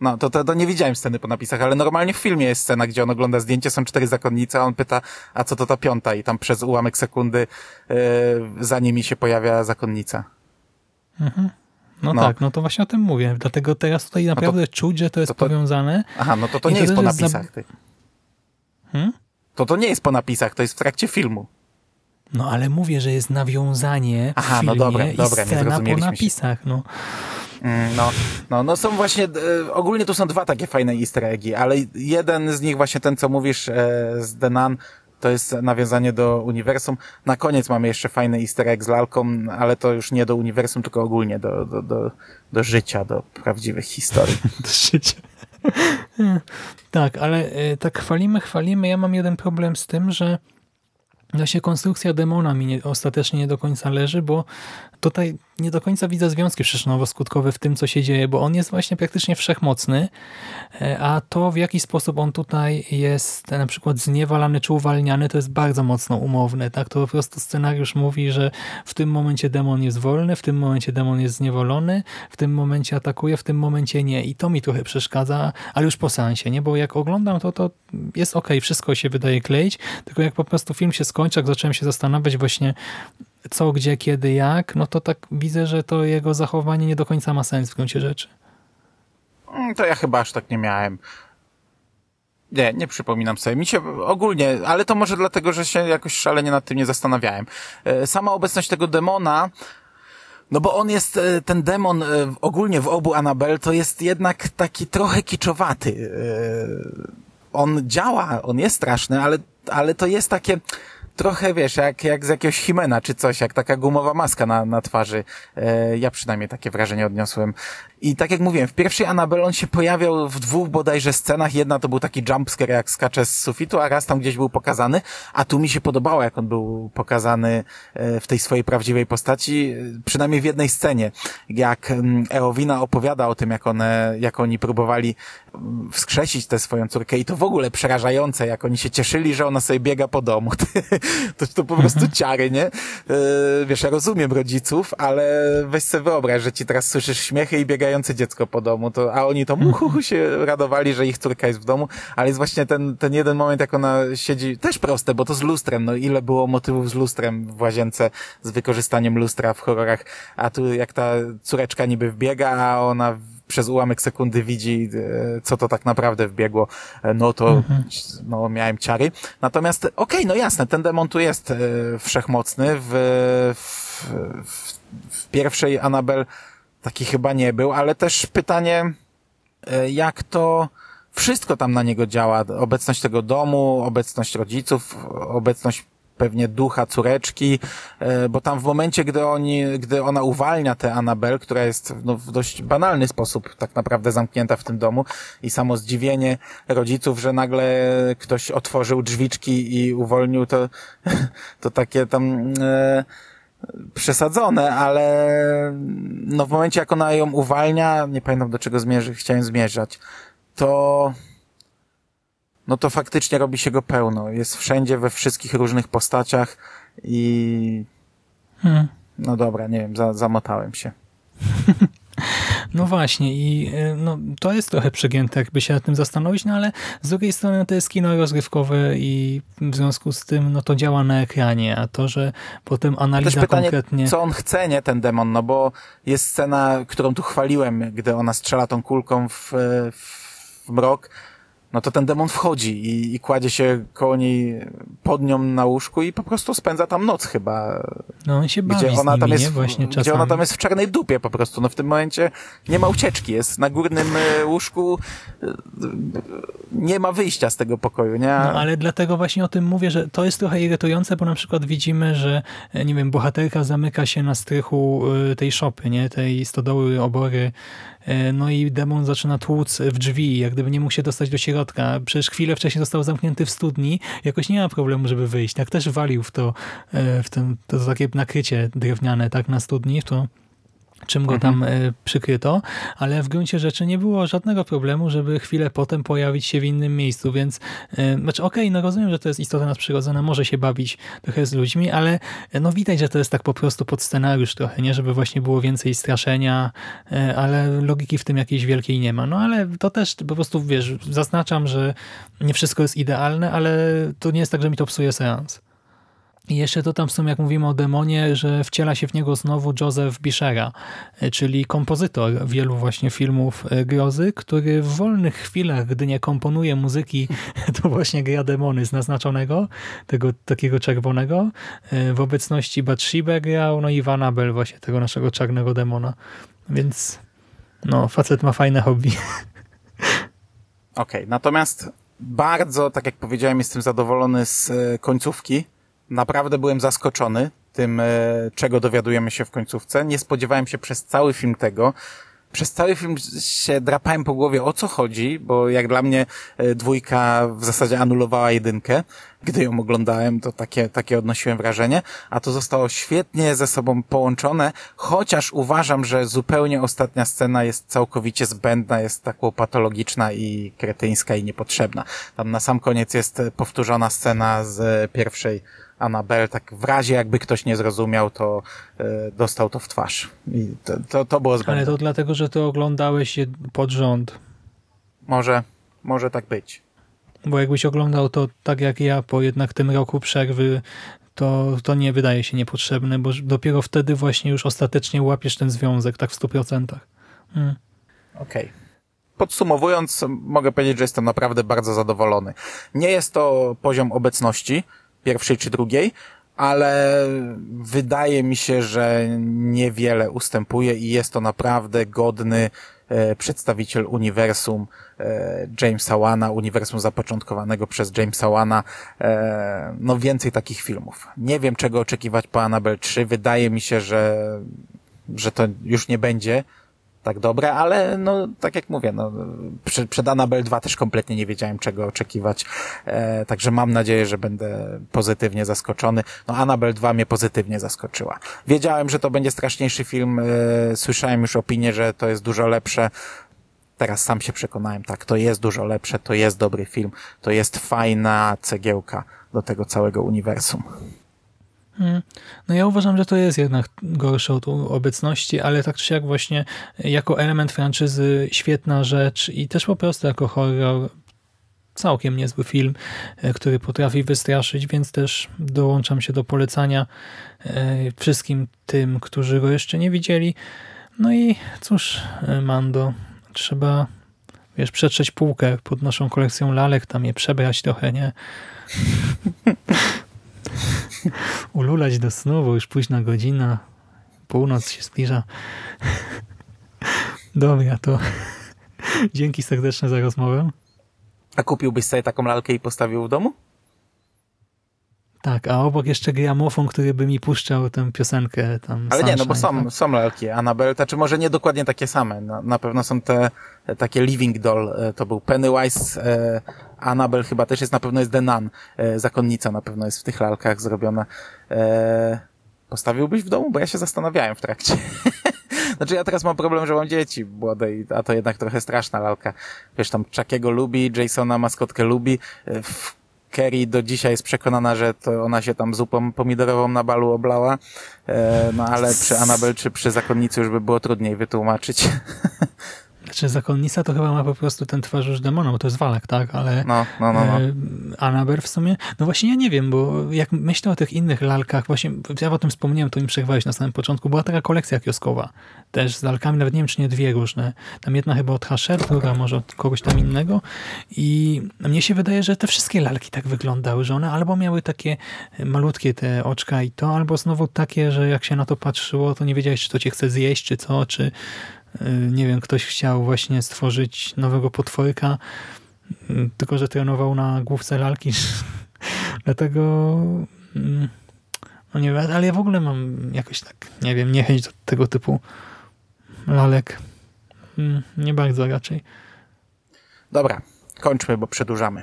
No, to, to, to nie widziałem sceny po napisach, ale normalnie w filmie jest scena, gdzie on ogląda zdjęcie, są cztery zakonnice, a on pyta, a co to ta piąta? I tam przez ułamek sekundy yy, za nimi się pojawia zakonnica. Mhm. No, no, tak, no to właśnie o tym mówię. Dlatego teraz tutaj naprawdę no to, czuć, że to jest to, to, powiązane. Aha, no to to nie jest po napisach. Za... Hmm? To to nie jest po napisach, to jest w trakcie filmu. No ale mówię, że jest nawiązanie w Aha, no filmie no dobra, dobra, i scena po napisach. No. Mm, no, no, no są właśnie, e, ogólnie tu są dwa takie fajne easter eggi, ale jeden z nich właśnie ten, co mówisz e, z Denan, to jest nawiązanie do uniwersum. Na koniec mamy jeszcze fajny easter egg z lalką, ale to już nie do uniwersum, tylko ogólnie do, do, do, do życia, do prawdziwych historii. [laughs] do życia. [laughs] tak, ale e, tak chwalimy, chwalimy. Ja mam jeden problem z tym, że Właśnie konstrukcja demona mi nie, ostatecznie nie do końca leży, bo tutaj nie do końca widzę związki przyczynowo-skutkowe w tym, co się dzieje, bo on jest właśnie praktycznie wszechmocny, e, a to w jaki sposób on tutaj jest na przykład zniewalany czy uwalniany, to jest bardzo mocno umowne. Tak? To po prostu scenariusz mówi, że w tym momencie demon jest wolny, w tym momencie demon jest zniewolony, w tym momencie atakuje, w tym momencie nie. I to mi trochę przeszkadza, ale już po seansie, nie? bo jak oglądam to, to jest ok, wszystko się wydaje kleić, tylko jak po prostu film się skończy, jak zacząłem się zastanawiać właśnie co, gdzie, kiedy, jak, no to tak widzę, że to jego zachowanie nie do końca ma sens w gruncie rzeczy. Mm, to ja chyba aż tak nie miałem. Nie, nie przypominam sobie. Mi się ogólnie, ale to może dlatego, że się jakoś szalenie nad tym nie zastanawiałem. E, sama obecność tego demona No bo on jest, e, ten demon e, ogólnie w obu Annabelle to jest jednak taki trochę kiczowaty. On działa, on jest straszny, ale, ale to jest takie trochę, wiesz, jak, jak z jakiegoś Himena czy coś, jak taka gumowa maska na, na twarzy. E, Ja przynajmniej takie wrażenie odniosłem. I tak jak mówiłem, w pierwszej Annabelle on się pojawiał w dwóch bodajże scenach. Jedna to był taki jumpscare, jak skacze z sufitu, a raz tam gdzieś był pokazany. A tu mi się podobało, jak on był pokazany e, w tej swojej prawdziwej postaci, e, przynajmniej w jednej scenie. Jak mm, Eowina opowiada o tym, jak one, jak oni próbowali mm, wskrzesić tę swoją córkę i to w ogóle przerażające, jak oni się cieszyli, że ona sobie biega po domu. [laughs] to, to po prostu ciary, nie? E, Wiesz, ja rozumiem rodziców, ale weź sobie wyobraź, że ci teraz słyszysz śmiechy i biegające dziecko po domu, to, a oni to muchuchu [laughs] się radowali, że ich córka jest w domu, ale jest właśnie ten, ten jeden moment, jak ona siedzi, też proste, bo to z lustrem, no ile było motywów z lustrem w łazience, z wykorzystaniem lustra w horrorach, a tu jak ta córeczka niby wbiega, a ona przez ułamek sekundy widzi, e, co to tak naprawdę wbiegło, e, no to no, miałem ciary. Natomiast, okej, no jasne, ten demon tu jest e, wszechmocny. W, w, w, pierwszej Annabelle taki chyba nie był, ale też pytanie, e, jak to wszystko tam na niego działa. Obecność tego domu, obecność rodziców, obecność pewnie ducha córeczki, e, bo tam w momencie, gdy oni, gdy ona uwalnia tę Anabel, która jest no, w dość banalny sposób tak naprawdę zamknięta w tym domu i samo zdziwienie rodziców, że nagle ktoś otworzył drzwiczki i uwolnił to, [laughs] to takie tam e, przesadzone, ale no w momencie jak ona ją uwalnia, nie pamiętam do czego zmierzy, chciałem zmierzać, to no to faktycznie robi się go pełno. Jest wszędzie, we wszystkich różnych postaciach i Hmm. no dobra, nie wiem, za, zamotałem się. [laughs] No właśnie i y, no, to jest trochę przegięte, jakby się nad tym zastanowić, no ale z drugiej strony to jest kino rozgrywkowe i w związku z tym no to działa na ekranie, a to, że potem Też analiza pytanie, konkretnie... co on chce, nie, ten demon, no bo jest scena, którą tu chwaliłem, gdy ona strzela tą kulką w, w mrok, no to ten demon wchodzi i, i kładzie się koło niej pod nią na łóżku i po prostu spędza tam noc chyba. No on się bawi Gdzie ona nimi, tam nie? jest, Właśnie gdzie czasami. ona tam jest w czarnej dupie po prostu. No w tym momencie nie ma ucieczki, jest na górnym e, łóżku, e, nie ma wyjścia z tego pokoju, nie? No ale dlatego właśnie o tym mówię, że to jest trochę irytujące, bo na przykład widzimy, że e, nie wiem, bohaterka zamyka się na strychu tej szopy, nie, tej stodoły, obory, no i demon zaczyna tłuc w drzwi, jak gdyby nie mógł się dostać do środka. Przecież chwilę wcześniej został zamknięty w studni, jakoś nie ma problemu, żeby wyjść. Tak też walił w to, e, w tym, to takie nakrycie drewniane, tak, na studni, to czym go tam e, przykryto, ale w gruncie rzeczy nie było żadnego problemu, żeby chwilę potem pojawić się w innym miejscu, więc e, znaczy okej, no rozumiem, że to jest istota nadprzyrodzona, może się bawić trochę z ludźmi, ale e, no widać, że to jest tak po prostu pod scenariusz trochę, nie, żeby właśnie było więcej straszenia, ale logiki w tym jakiejś wielkiej nie ma. No ale to też po prostu, wiesz, zaznaczam, że nie wszystko jest idealne, ale to nie jest tak, że mi to psuje seans. I jeszcze to tam sumie, jak mówimy o demonie, że wciela się w niego znowu Joseph Bischera, e, czyli kompozytor wielu właśnie filmów e, grozy, który w wolnych chwilach, gdy nie komponuje muzyki, [laughs] to właśnie gra demony z naznaczonego, tego takiego czerwonego. E, W obecności Bathsheba grał, no i Van Abel właśnie tego naszego czarnego demona. Więc no, facet ma fajne hobby. [laughs] Okej, natomiast bardzo, tak jak powiedziałem, jestem zadowolony z końcówki. Naprawdę byłem zaskoczony tym, e, czego dowiadujemy się w końcówce. Nie spodziewałem się przez cały film tego. Przez cały film się drapałem po głowie, o co chodzi, bo jak dla mnie e, dwójka w zasadzie anulowała jedynkę. Gdy ją oglądałem, to takie, takie odnosiłem wrażenie, a to zostało świetnie ze sobą połączone, chociaż uważam, że zupełnie ostatnia scena jest całkowicie zbędna, jest taką patologiczna i kretyńska i niepotrzebna. Tam na sam koniec jest e, powtórzona scena z pierwszej Annabelle, tak w razie jakby ktoś nie zrozumiał, to e, dostał to w twarz. I to, to, to było zbędne. Ale to dlatego, że ty oglądałeś je pod rząd. Może, może tak być. Bo jakbyś oglądał to tak jak ja po jednak tym roku przerwy, to, to nie wydaje się niepotrzebne, bo dopiero wtedy właśnie już ostatecznie łapiesz ten związek tak w 100%. Hmm. Okej. Podsumowując, mogę powiedzieć, że jestem naprawdę bardzo zadowolony. Nie jest to poziom obecności, pierwszej czy drugiej, ale wydaje mi się, że niewiele ustępuje i jest to naprawdę godny e, przedstawiciel uniwersum e, Jamesa Wana, uniwersum zapoczątkowanego przez Jamesa Wana. E, no więcej takich filmów. Nie wiem, czego oczekiwać po Annabelle 3. Wydaje mi się, że, że to już nie będzie tak dobre, ale no, tak jak mówię, no, przed, przed Annabelle 2 też kompletnie nie wiedziałem, czego oczekiwać, e, także mam nadzieję, że będę pozytywnie zaskoczony. No, Annabelle 2 mnie pozytywnie zaskoczyła. Wiedziałem, że to będzie straszniejszy film, e, słyszałem już opinię, że to jest dużo lepsze, teraz sam się przekonałem, tak, to jest dużo lepsze, to jest dobry film, to jest fajna cegiełka do tego całego uniwersum. Hmm. No ja uważam, że to jest jednak gorsze od obecności, ale tak czy siak właśnie jako element franczyzy świetna rzecz i też po prostu jako horror całkiem niezły film, e, który potrafi wystraszyć, więc też dołączam się do polecania e, wszystkim tym, którzy go jeszcze nie widzieli. No i cóż, e, Mando, trzeba wiesz, przetrzeć półkę pod naszą kolekcją lalek, tam je przebrać trochę, nie? [laughs] [laughs] ululać do snu, bo już późna godzina, północ się zbliża. [laughs] Dobra, to [laughs] dzięki serdeczne za rozmowę. A kupiłbyś sobie taką lalkę i postawił w domu? Tak, a obok jeszcze gramofon, który by mi puszczał tę piosenkę tam. Ale nie, no bo są, tak? są lalki Annabelle, to czy może nie dokładnie takie same. Na, na pewno są te e, takie Living Doll, e, to był Pennywise, Annabelle chyba też jest, na pewno jest The Nun, e, zakonnica na pewno jest w tych lalkach zrobiona. E, postawiłbyś w domu? Bo ja się zastanawiałem w trakcie. [laughs] Znaczy ja teraz mam problem, że mam dzieci młode, a to jednak trochę straszna lalka. Wiesz, tam Chuckiego lubi, Jasona maskotkę lubi, e, Kerry do dzisiaj jest przekonana, że to ona się tam zupą pomidorową na balu oblała, e, no ale przy Annabelle czy przy zakonnicy już by było trudniej wytłumaczyć. [laughs] Znaczy zakonnica to chyba ma po prostu ten twarz demona, bo to jest walak, tak? Ale No, no, no, no. e, Annabelle w sumie, no właśnie ja nie wiem, bo jak myślę o tych innych lalkach, właśnie ja o tym wspomniałem, to mi przerwałeś na samym początku, była taka kolekcja kioskowa, też z lalkami, nawet nie wiem, czy nie dwie różne. Tam jedna chyba od Hasher, druga może od kogoś tam innego i mnie się wydaje, że te wszystkie lalki tak wyglądały, że one albo miały takie malutkie te oczka i to, albo znowu takie, że jak się na to patrzyło, to nie wiedziałeś, czy to cię chce zjeść, czy co, czy nie wiem, ktoś chciał właśnie stworzyć nowego potworka, y, tylko że trenował na główce lalki. [laughs] Dlatego mm, no nie wiem, ale ja w ogóle mam jakoś tak, nie wiem, niechęć do tego typu lalek. Mm, Nie bardzo raczej. Dobra, kończmy, bo przedłużamy.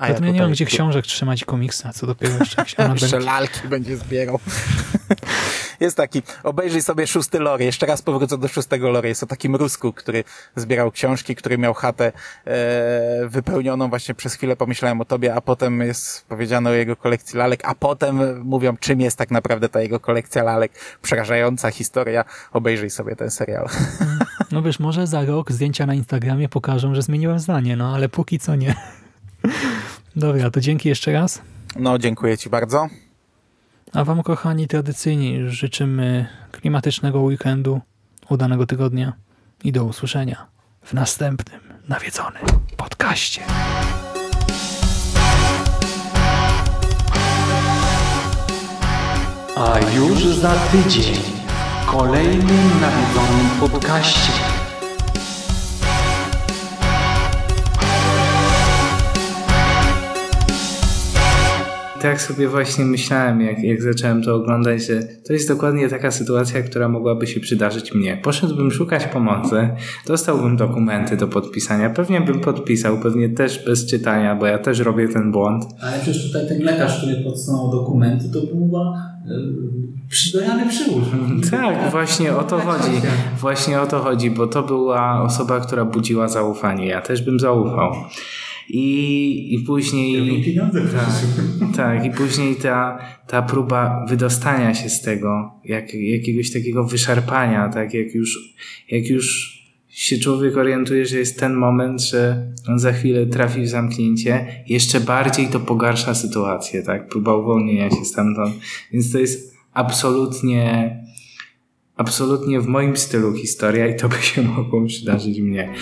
A Ja, ja nie mam gdzie książek trzymać i komiksa, co dopiero jeszcze jakieś [laughs] Jeszcze lalki będzie zbierał. [laughs] Jest taki, obejrzyj sobie szósty lore. Jeszcze raz powrócę do szóstego lore. Jest o takim Rusku, który zbierał książki, który miał chatę e, wypełnioną. Właśnie przez chwilę pomyślałem o tobie, a potem jest powiedziane o jego kolekcji lalek, a potem mówią, czym jest tak naprawdę ta jego kolekcja lalek. Przerażająca historia. Obejrzyj sobie ten serial. No wiesz, może za rok zdjęcia na Instagramie pokażą, że zmieniłem zdanie, no ale póki co nie. Dobra, to dzięki jeszcze raz. No, dziękuję ci bardzo. A wam, kochani, tradycyjnie życzymy klimatycznego weekendu, udanego tygodnia i do usłyszenia w następnym nawiedzonym podcaście. A już za tydzień w kolejnym nawiedzonym podcaście. Tak sobie właśnie myślałem, jak, jak zacząłem to oglądać, że to jest dokładnie taka sytuacja, która mogłaby się przydarzyć mnie. Poszedłbym szukać pomocy, dostałbym dokumenty do podpisania, pewnie bym podpisał, pewnie też bez czytania, bo ja też robię ten błąd. Ale przecież tutaj ten lekarz, który podsunął dokumenty, to była y, przydojany przyłóż. Tak, właśnie o to chodzi. Właśnie o to chodzi, bo to była osoba, która budziła zaufanie. Ja też bym zaufał. I, i później. Pieniądze Tak, [laughs] tak, i później ta, ta próba wydostania się z tego, jak, jakiegoś takiego wyszarpania, tak jak już, jak już się człowiek orientuje, że jest ten moment, że on za chwilę trafi w zamknięcie, jeszcze bardziej to pogarsza sytuację, tak? Próba uwolnienia się stamtąd. Więc to jest absolutnie, absolutnie w moim stylu historia i to by się [laughs] mogło przydarzyć mnie.